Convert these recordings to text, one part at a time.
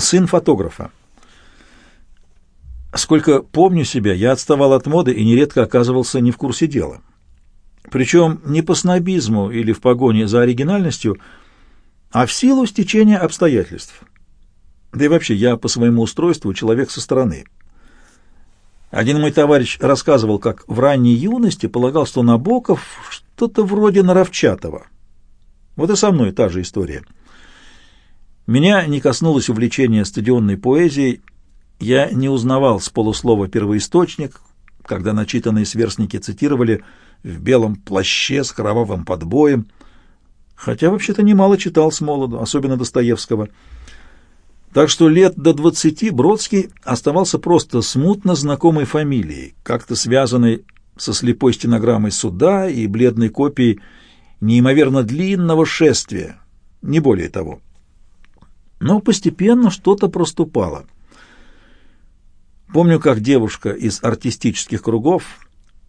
Сын фотографа. Сколько помню себя, я отставал от моды и нередко оказывался не в курсе дела. Причем не по снобизму или в погоне за оригинальностью, а в силу стечения обстоятельств. Да и вообще, я по своему устройству человек со стороны. Один мой товарищ рассказывал, как в ранней юности полагал, что Набоков что-то вроде Наровчатова. Вот и со мной та же история. Меня не коснулось увлечения стадионной поэзией, я не узнавал с полуслова первоисточник, когда начитанные сверстники цитировали «в белом плаще с кровавым подбоем», хотя вообще-то немало читал с молоду, особенно Достоевского. Так что лет до двадцати Бродский оставался просто смутно знакомой фамилией, как-то связанной со слепой стенограммой суда и бледной копией неимоверно длинного шествия, не более того. Но постепенно что-то проступало. Помню, как девушка из артистических кругов,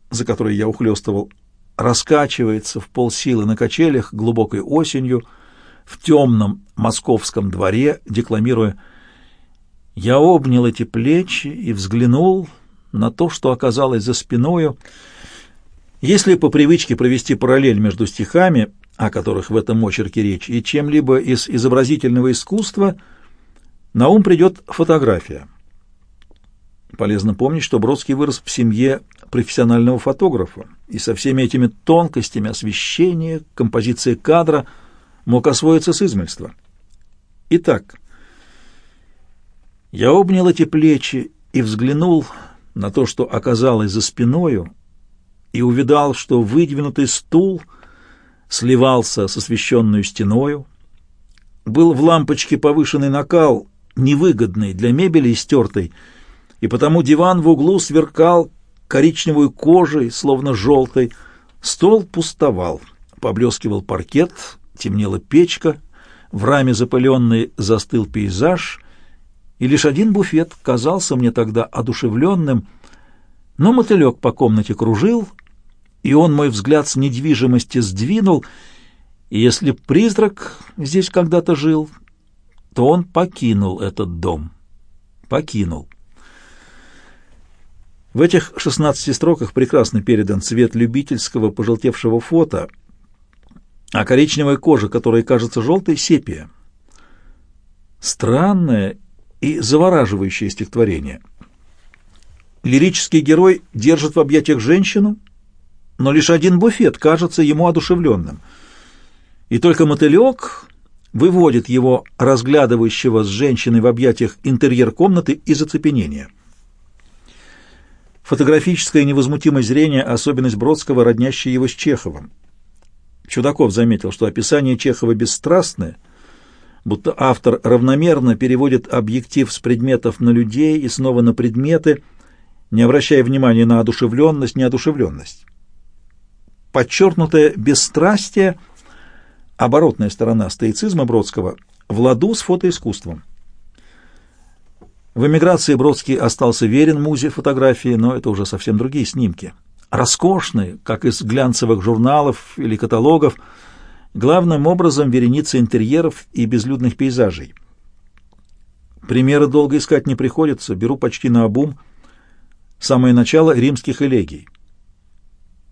за которой я ухлёстывал, раскачивается в полсилы на качелях глубокой осенью в темном московском дворе, декламируя «Я обнял эти плечи и взглянул на то, что оказалось за спиною». Если по привычке провести параллель между стихами, о которых в этом очерке речь, и чем-либо из изобразительного искусства, на ум придет фотография. Полезно помнить, что Бродский вырос в семье профессионального фотографа, и со всеми этими тонкостями освещения, композиции кадра мог освоиться с измельства. Итак, я обнял эти плечи и взглянул на то, что оказалось за спиною, и увидал, что выдвинутый стул — сливался с освещенную стеною. Был в лампочке повышенный накал, невыгодный для мебели истертой, и потому диван в углу сверкал коричневой кожей, словно желтой. Стол пустовал, поблескивал паркет, темнела печка, в раме запыленный застыл пейзаж, и лишь один буфет казался мне тогда одушевленным, но мотылек по комнате кружил, и он мой взгляд с недвижимости сдвинул, и если призрак здесь когда-то жил, то он покинул этот дом. Покинул. В этих 16 строках прекрасно передан цвет любительского пожелтевшего фото, а коричневая кожа, которая кажется желтой, — сепия. Странное и завораживающее стихотворение. Лирический герой держит в объятиях женщину — но лишь один буфет кажется ему одушевленным. И только мотылек выводит его, разглядывающего с женщиной в объятиях интерьер комнаты, из оцепенения. Фотографическое невозмутимое зрение – особенность Бродского, роднящая его с Чеховым. Чудаков заметил, что описание Чехова бесстрастное, будто автор равномерно переводит объектив с предметов на людей и снова на предметы, не обращая внимания на одушевленность, неодушевленность подчеркнутое бесстрастие, оборотная сторона стоицизма Бродского, в ладу с фотоискусством. В эмиграции Бродский остался верен музе фотографии, но это уже совсем другие снимки. Роскошные, как из глянцевых журналов или каталогов, главным образом вереницы интерьеров и безлюдных пейзажей. Примеры долго искать не приходится, беру почти на обум. Самое начало римских элегий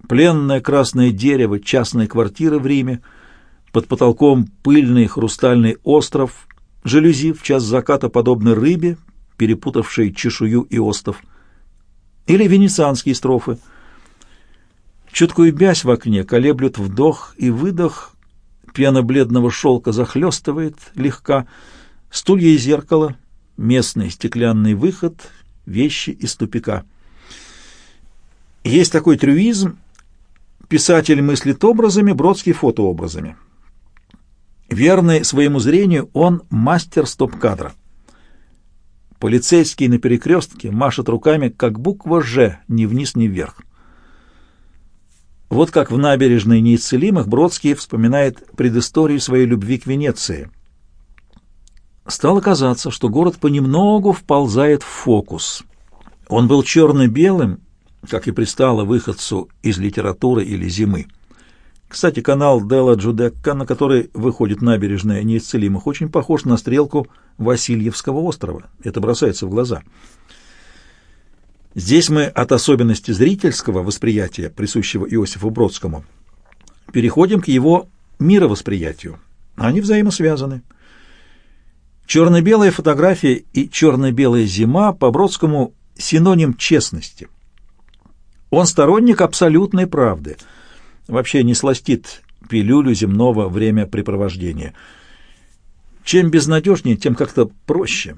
пленное красное дерево частной квартиры в Риме, под потолком пыльный хрустальный остров, жалюзи в час заката подобны рыбе, перепутавшей чешую и остов, или венецианские строфы. Чуткую бязь в окне колеблют вдох и выдох, пена бледного шелка захлестывает легка, стулья и зеркало, местный стеклянный выход, вещи из тупика. Есть такой трюизм, Писатель мыслит образами, Бродский — фотообразами. Верный своему зрению, он мастер стоп-кадра. Полицейский на перекрестке машет руками, как буква «Ж», ни вниз, ни вверх. Вот как в набережной неисцелимых Бродский вспоминает предысторию своей любви к Венеции. Стало казаться, что город понемногу вползает в фокус. Он был черно-белым как и пристало выходцу из литературы или зимы. Кстати, канал Дела Джудекка, на который выходит набережная неисцелимых, очень похож на стрелку Васильевского острова. Это бросается в глаза. Здесь мы от особенности зрительского восприятия, присущего Иосифу Бродскому, переходим к его мировосприятию. Они взаимосвязаны. Черно-белая фотография и черно-белая зима по Бродскому синоним честности. Он сторонник абсолютной правды. Вообще не сластит пилюлю земного времяпрепровождения. Чем безнадежнее, тем как-то проще.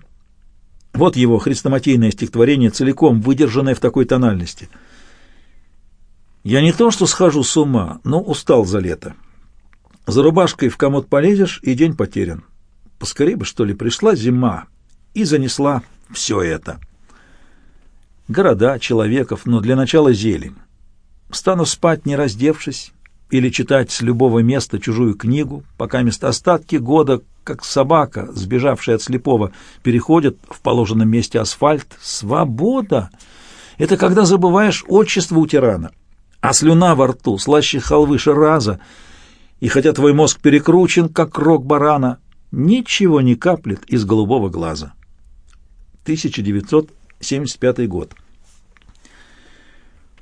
Вот его хрестоматийное стихотворение, целиком выдержанное в такой тональности. «Я не то что схожу с ума, но устал за лето. За рубашкой в комод полезешь, и день потерян. Поскорее бы, что ли, пришла зима и занесла все это. Города, человеков, но для начала зелень. Стану спать, не раздевшись, или читать с любого места чужую книгу, пока место остатки года, как собака, сбежавшая от слепого, переходит в положенном месте асфальт. Свобода! Это когда забываешь отчество у тирана, а слюна во рту слаще халвы раза, и хотя твой мозг перекручен, как рог барана, ничего не каплет из голубого глаза. 1975 год.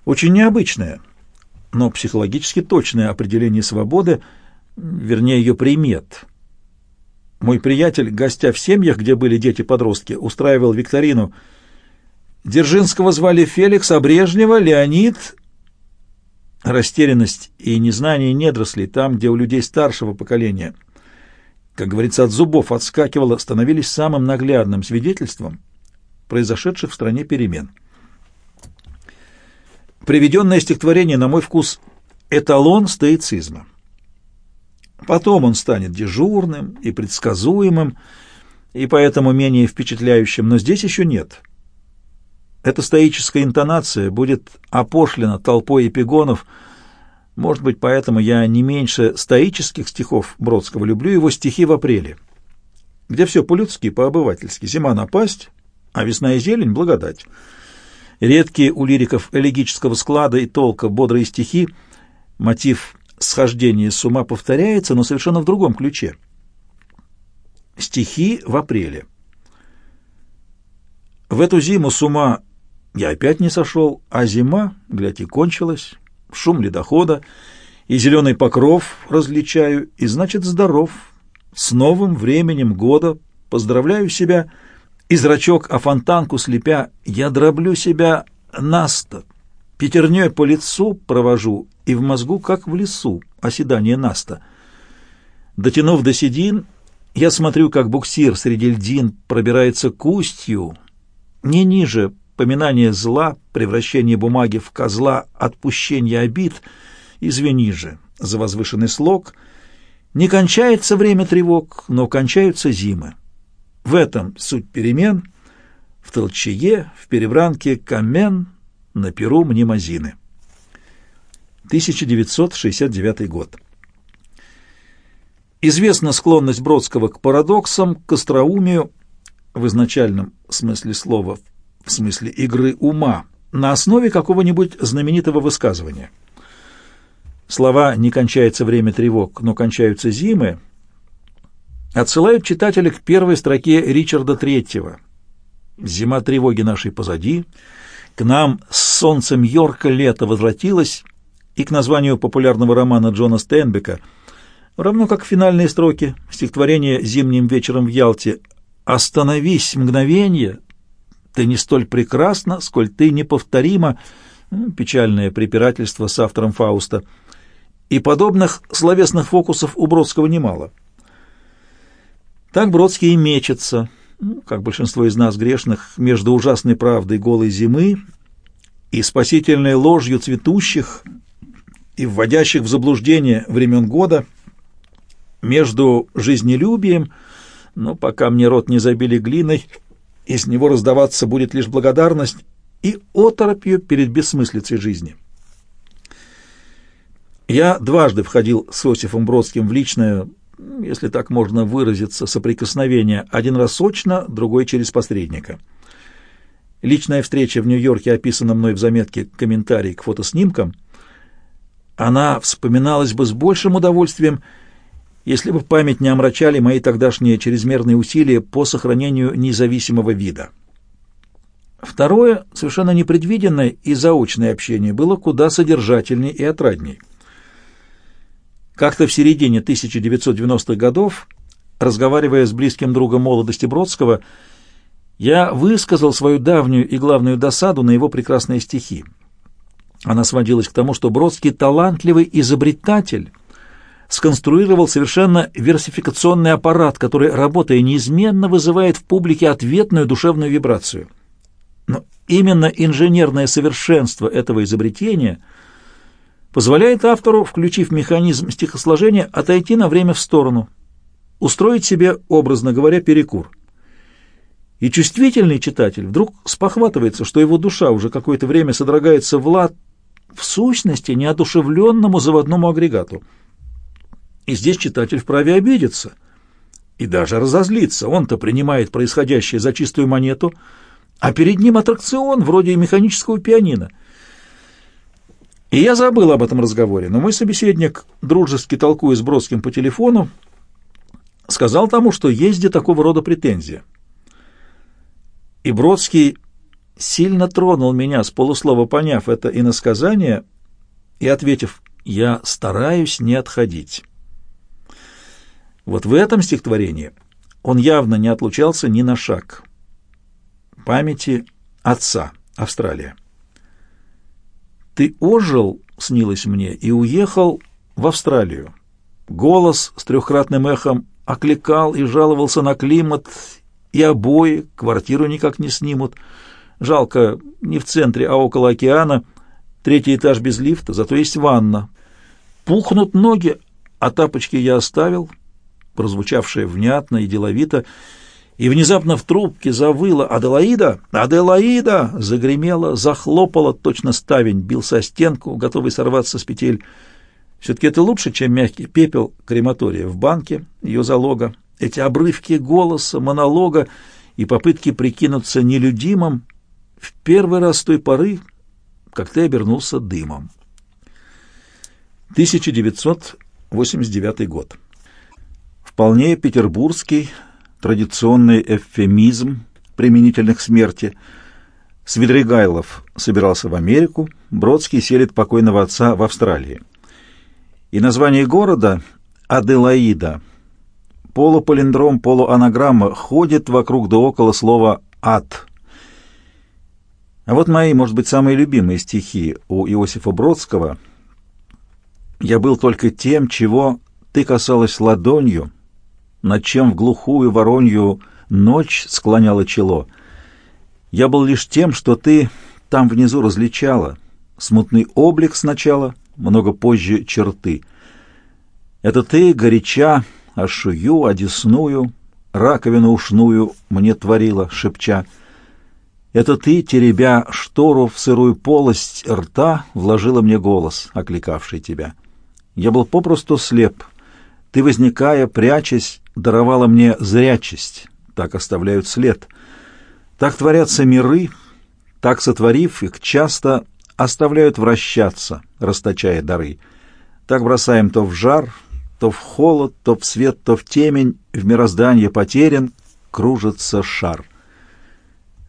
Очень необычное, но психологически точное определение свободы, вернее ее примет. Мой приятель, гостя в семьях, где были дети-подростки, устраивал викторину. Дзержинского звали Феликс, а Брежнева — Леонид. Растерянность и незнание недрослей там, где у людей старшего поколения — как говорится, от зубов отскакивало, становились самым наглядным свидетельством произошедших в стране перемен. Приведенное стихотворение, на мой вкус, эталон стоицизма. Потом он станет дежурным и предсказуемым, и поэтому менее впечатляющим, но здесь еще нет. Эта стоическая интонация будет опошлена толпой эпигонов – может быть, поэтому я не меньше стоических стихов Бродского люблю его стихи в апреле, где все по-людски, по-обывательски. Зима напасть, а весна и зелень — благодать. Редкие у лириков элегического склада и толка бодрые стихи, мотив схождения с ума повторяется, но совершенно в другом ключе. Стихи в апреле. В эту зиму с ума я опять не сошел, а зима, глядь, и кончилась шум ледохода, и зеленый покров различаю, и значит здоров. С новым временем года поздравляю себя, и зрачок о фонтанку слепя, я дроблю себя наста, пятерней по лицу провожу, и в мозгу, как в лесу, оседание наста. Дотянув до седин, я смотрю, как буксир среди льдин пробирается к устью, не ниже поминание зла, превращение бумаги в козла, отпущение обид, извини же за возвышенный слог, не кончается время тревог, но кончаются зимы. В этом суть перемен, в толчее, в перебранке камен, на перу мнемозины. 1969 год. Известна склонность Бродского к парадоксам, к остроумию, в изначальном смысле слова, в смысле игры ума, на основе какого-нибудь знаменитого высказывания. Слова «не кончается время тревог, но кончаются зимы» отсылают читателя к первой строке Ричарда Третьего. «Зима тревоги нашей позади», «К нам с солнцем Йорка лето возвратилось» и к названию популярного романа Джона Стенбека, равно как финальные строки стихотворения «Зимним вечером в Ялте» «Остановись мгновение, ты не столь прекрасна, сколь ты неповторима, печальное препирательство с автором Фауста. И подобных словесных фокусов у Бродского немало. Так Бродский и мечется, ну, как большинство из нас грешных, между ужасной правдой голой зимы и спасительной ложью цветущих и вводящих в заблуждение времен года, между жизнелюбием, но пока мне рот не забили глиной, из него раздаваться будет лишь благодарность и оторопью перед бессмыслицей жизни. Я дважды входил с Осифом Бродским в личное, если так можно выразиться, соприкосновение, один раз очно, другой через посредника. Личная встреча в Нью-Йорке описана мной в заметке «Комментарий к фотоснимкам», Она вспоминалась бы с большим удовольствием, если бы память не омрачали мои тогдашние чрезмерные усилия по сохранению независимого вида. Второе, совершенно непредвиденное и заочное общение было куда содержательней и отрадней. Как-то в середине 1990-х годов, разговаривая с близким другом молодости Бродского, я высказал свою давнюю и главную досаду на его прекрасные стихи. Она сводилась к тому, что Бродский талантливый изобретатель сконструировал совершенно версификационный аппарат, который, работая неизменно, вызывает в публике ответную душевную вибрацию. Но именно инженерное совершенство этого изобретения позволяет автору, включив механизм стихосложения, отойти на время в сторону, устроить себе, образно говоря, перекур. И чувствительный читатель вдруг спохватывается, что его душа уже какое-то время содрогается в лад в сущности неодушевленному заводному агрегату. И здесь читатель вправе обидеться и даже разозлиться. Он-то принимает происходящее за чистую монету, а перед ним аттракцион вроде механического пианино. И я забыл об этом разговоре, но мой собеседник, дружески толкуя с Бродским по телефону, сказал тому, что есть где такого рода претензия. И Бродский сильно тронул меня, с полуслова поняв это иносказание и ответив «Я стараюсь не отходить». Вот в этом стихотворении он явно не отлучался ни на шаг. Памяти отца, Австралия. «Ты ожил, — снилось мне, — и уехал в Австралию. Голос с трехкратным эхом окликал и жаловался на климат, и обои, квартиру никак не снимут — Жалко, не в центре, а около океана. Третий этаж без лифта, зато есть ванна. Пухнут ноги, а тапочки я оставил, прозвучавшее внятно и деловито, и внезапно в трубке завыла «Аделаида! Аделаида!» Загремела, захлопала, точно ставень, бился стенку, готовый сорваться с петель. Все-таки это лучше, чем мягкий пепел крематория в банке, ее залога. Эти обрывки голоса, монолога и попытки прикинуться нелюдимым — в первый раз с той поры, как ты обернулся дымом. 1989 год. Вполне петербургский традиционный эвфемизм применительных к смерти. Свидригайлов собирался в Америку, Бродский селит покойного отца в Австралии. И название города Аделаида, полупалиндром, полуанаграмма, ходит вокруг да около слова «ад», а вот мои, может быть, самые любимые стихи у Иосифа Бродского. «Я был только тем, чего ты касалась ладонью, над чем в глухую воронью ночь склоняла чело. Я был лишь тем, что ты там внизу различала, смутный облик сначала, много позже черты. Это ты, горяча, ошую, одесную, раковину ушную мне творила, шепча — это ты, теребя штору в сырую полость рта, вложила мне голос, окликавший тебя. Я был попросту слеп. Ты, возникая, прячась, даровала мне зрячесть. Так оставляют след. Так творятся миры, так, сотворив их, часто оставляют вращаться, расточая дары. Так бросаем то в жар, то в холод, то в свет, то в темень, в мироздание потерян, кружится шар.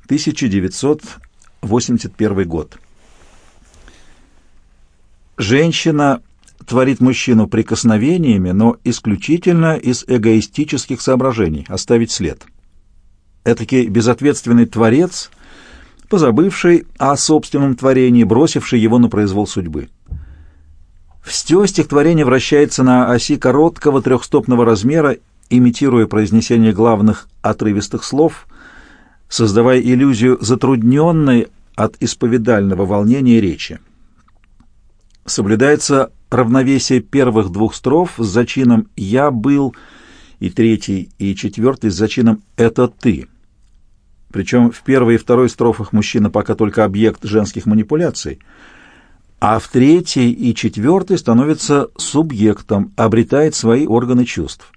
1981 год. Женщина творит мужчину прикосновениями, но исключительно из эгоистических соображений, оставить след. Этакий безответственный творец, позабывший о собственном творении, бросивший его на произвол судьбы. Все стихотворение вращается на оси короткого трехстопного размера, имитируя произнесение главных отрывистых слов – создавая иллюзию затрудненной от исповедального волнения речи. Соблюдается равновесие первых двух строф с зачином «я был» и третий и четвертый с зачином «это ты». Причем в первой и второй строфах мужчина пока только объект женских манипуляций, а в третьей и четвертой становится субъектом, обретает свои органы чувств.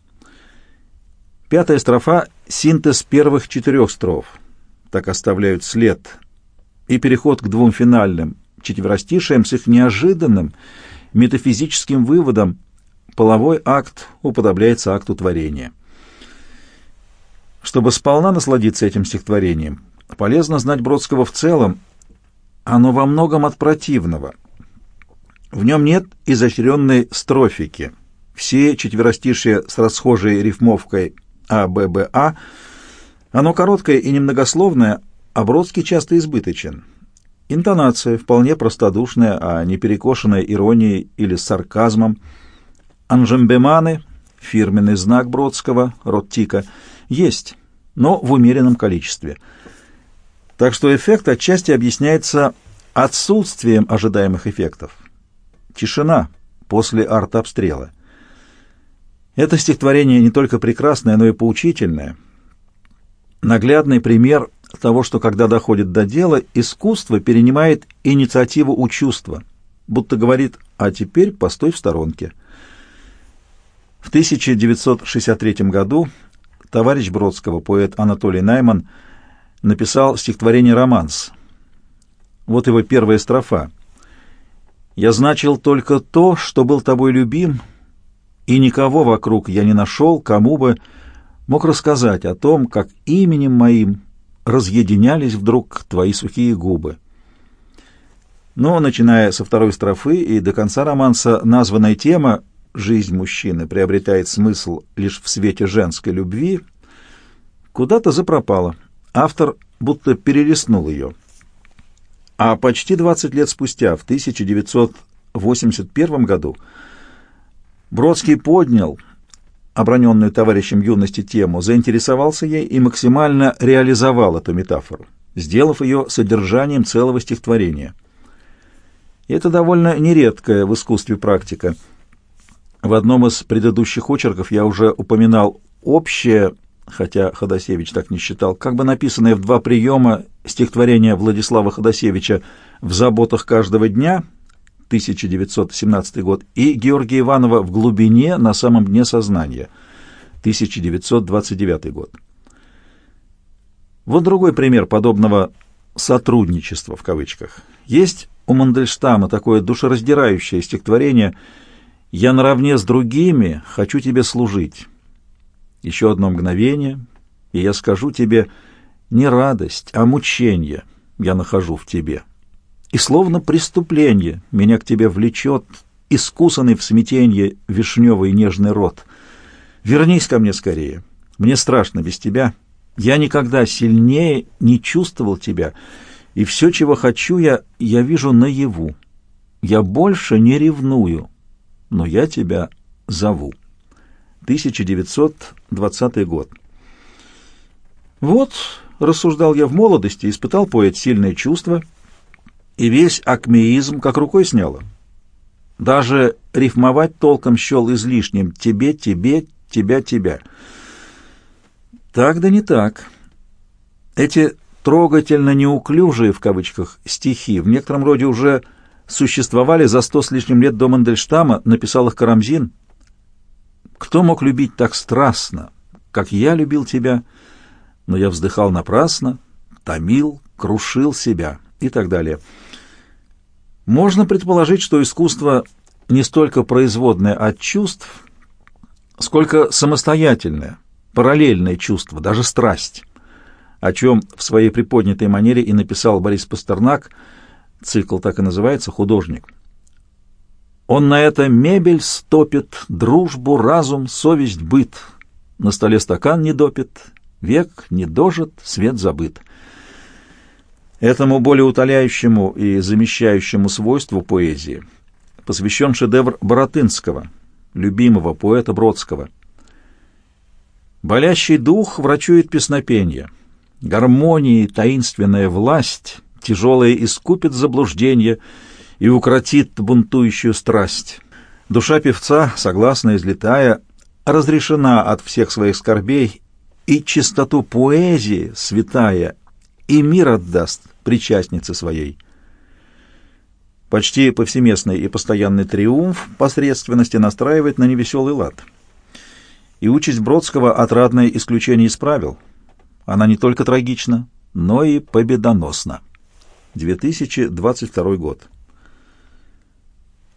Пятая строфа — синтез первых четырех строф — так оставляют след, и переход к двум финальным четверостишиям с их неожиданным метафизическим выводам, половой акт уподобляется акту творения. Чтобы сполна насладиться этим стихотворением, полезно знать Бродского в целом, оно во многом от противного. В нем нет изощренной строфики. Все четверостишие с расхожей рифмовкой АББА, оно короткое и немногословное, а Бродский часто избыточен. Интонация вполне простодушная, а не перекошенная иронией или сарказмом. Анжембеманы, фирменный знак Бродского, род Тика, есть, но в умеренном количестве. Так что эффект отчасти объясняется отсутствием ожидаемых эффектов. Тишина после артобстрела. Это стихотворение не только прекрасное, но и поучительное. Наглядный пример того, что когда доходит до дела, искусство перенимает инициативу у чувства, будто говорит «а теперь постой в сторонке». В 1963 году товарищ Бродского, поэт Анатолий Найман, написал стихотворение «Романс». Вот его первая строфа. «Я значил только то, что был тобой любим, и никого вокруг я не нашел, кому бы мог рассказать о том, как именем моим разъединялись вдруг твои сухие губы. Но, начиная со второй строфы и до конца романса, названная тема «Жизнь мужчины» приобретает смысл лишь в свете женской любви, куда-то запропала. Автор будто перелистнул ее. А почти 20 лет спустя, в 1981 году, Бродский поднял оброненную товарищем юности тему, заинтересовался ей и максимально реализовал эту метафору, сделав ее содержанием целого стихотворения. Это довольно нередкая в искусстве практика. В одном из предыдущих очерков я уже упоминал общее, хотя Ходосевич так не считал, как бы написанное в два приема стихотворение Владислава Ходосевича «В заботах каждого дня» 1917 год, и Георгия Иванова «В глубине на самом дне сознания» 1929 год. Вот другой пример подобного «сотрудничества» в кавычках. Есть у Мандельштама такое душераздирающее стихотворение «Я наравне с другими хочу тебе служить». Еще одно мгновение, и я скажу тебе не радость, а мучение я нахожу в тебе и словно преступление меня к тебе влечет, искусанный в смятенье вишневый нежный рот. Вернись ко мне скорее, мне страшно без тебя. Я никогда сильнее не чувствовал тебя, и все, чего хочу я, я вижу наяву. Я больше не ревную, но я тебя зову. 1920 год. Вот, рассуждал я в молодости, испытал поэт сильное чувство — и весь акмеизм как рукой сняло. Даже рифмовать толком счел излишним «тебе, тебе, тебя, тебя». Так да не так. Эти трогательно неуклюжие, в кавычках, стихи в некотором роде уже существовали за сто с лишним лет до Мандельштама, написал их Карамзин. «Кто мог любить так страстно, как я любил тебя, но я вздыхал напрасно, томил, крушил себя» и так далее. Можно предположить, что искусство не столько производное от чувств, сколько самостоятельное, параллельное чувство, даже страсть, о чем в своей приподнятой манере и написал Борис Пастернак, цикл так и называется «Художник». Он на это мебель стопит, дружбу, разум, совесть, быт. На столе стакан не допит, век не дожит, свет забыт. Этому более утоляющему и замещающему свойству поэзии посвящен шедевр Боротынского, любимого поэта Бродского. Болящий дух врачует песнопенье, гармонии таинственная власть, тяжелая искупит заблуждение и укротит бунтующую страсть. Душа певца, согласно излетая, разрешена от всех своих скорбей, и чистоту поэзии, святая, и мир отдаст причастнице своей. Почти повсеместный и постоянный триумф посредственности настраивает на невеселый лад. И участь Бродского отрадное исключение исправил. Она не только трагична, но и победоносна. 2022 год.